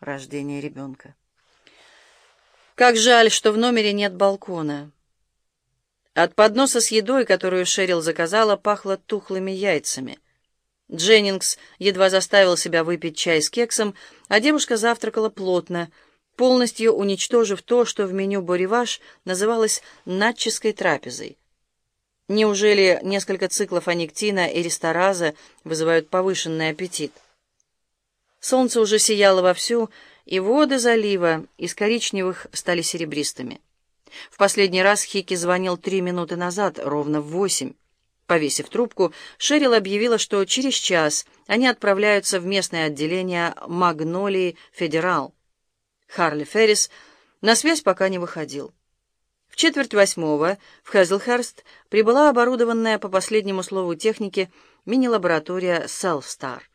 рождения ребенка. Как жаль, что в номере нет балкона. От подноса с едой, которую Шерил заказала, пахло тухлыми яйцами. Дженнингс едва заставил себя выпить чай с кексом, а девушка завтракала плотно, полностью уничтожив то, что в меню «Бориваш» называлось «натческой трапезой». Неужели несколько циклов аниктина и рестораза вызывают повышенный аппетит? Солнце уже сияло вовсю, и воды залива из коричневых стали серебристыми. В последний раз Хики звонил три минуты назад, ровно в восемь. Повесив трубку, Шерил объявила, что через час они отправляются в местное отделение «Магнолии Федерал». Харли Феррис на связь пока не выходил. В четверть восьмого в Хезлхерст прибыла оборудованная по последнему слову техники мини-лаборатория «Селфстар».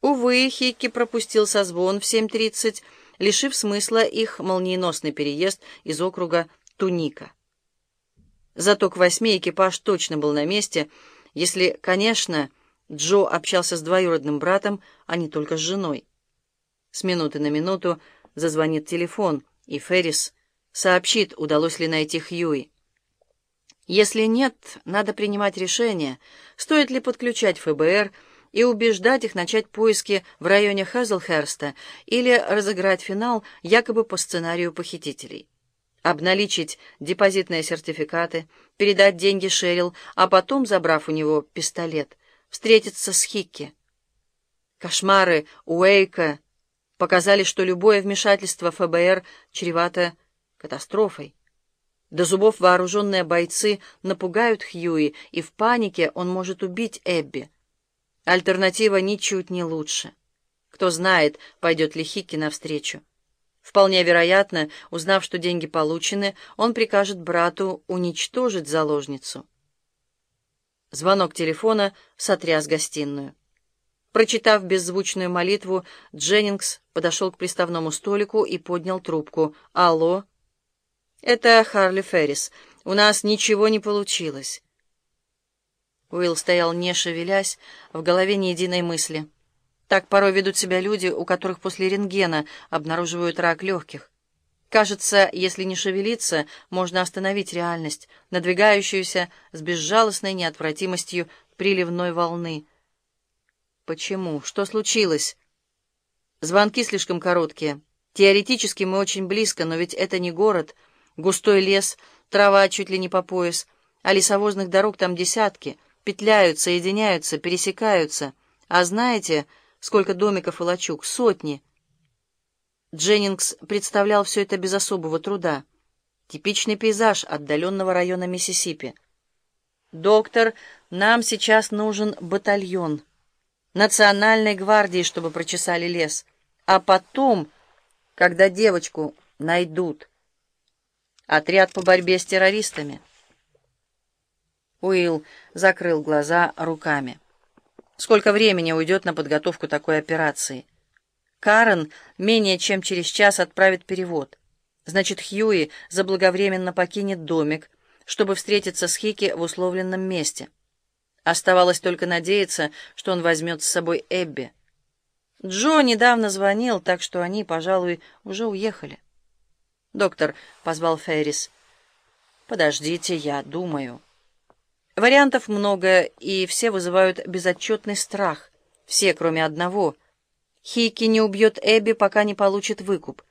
Увы, Хикки пропустил созвон в 7.30, лишив смысла их молниеносный переезд из округа Туника. Зато к восьми экипаж точно был на месте, если, конечно, Джо общался с двоюродным братом, а не только с женой. С минуты на минуту зазвонит телефон, и Феррис сообщит, удалось ли найти Хьюи. Если нет, надо принимать решение, стоит ли подключать ФБР и убеждать их начать поиски в районе Хазлхерста или разыграть финал якобы по сценарию похитителей. Обналичить депозитные сертификаты, передать деньги Шерил, а потом, забрав у него пистолет, встретиться с Хикки. Кошмары Уэйка показали, что любое вмешательство ФБР чревато катастрофой. До зубов вооруженные бойцы напугают Хьюи, и в панике он может убить Эбби. Альтернатива ничуть не лучше. Кто знает, пойдет ли Хикки навстречу. Вполне вероятно, узнав, что деньги получены, он прикажет брату уничтожить заложницу. Звонок телефона сотряс гостиную. Прочитав беззвучную молитву, Дженнингс подошел к приставному столику и поднял трубку. «Алло?» «Это Харли Феррис. У нас ничего не получилось». Уилл стоял не шевелясь, в голове ни единой мысли. Так порой ведут себя люди, у которых после рентгена обнаруживают рак легких. Кажется, если не шевелиться, можно остановить реальность, надвигающуюся с безжалостной неотвратимостью приливной волны. Почему? Что случилось? Звонки слишком короткие. Теоретически мы очень близко, но ведь это не город. Густой лес, трава чуть ли не по пояс, а лесовозных дорог там десятки — петляют, соединяются, пересекаются. А знаете, сколько домиков и лачуг? Сотни. Дженнингс представлял все это без особого труда. Типичный пейзаж отдаленного района Миссисипи. «Доктор, нам сейчас нужен батальон. Национальной гвардии, чтобы прочесали лес. А потом, когда девочку найдут, отряд по борьбе с террористами». Уилл закрыл глаза руками. Сколько времени уйдет на подготовку такой операции? Карен менее чем через час отправит перевод. Значит, Хьюи заблаговременно покинет домик, чтобы встретиться с Хики в условленном месте. Оставалось только надеяться, что он возьмет с собой Эбби. Джо недавно звонил, так что они, пожалуй, уже уехали. «Доктор», — позвал Феррис, — «подождите, я думаю». Вариантов много, и все вызывают безотчетный страх. Все, кроме одного. Хейки не убьет Эбби, пока не получит выкуп.